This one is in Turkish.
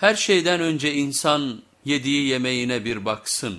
Her şeyden önce insan yediği yemeğine bir baksın.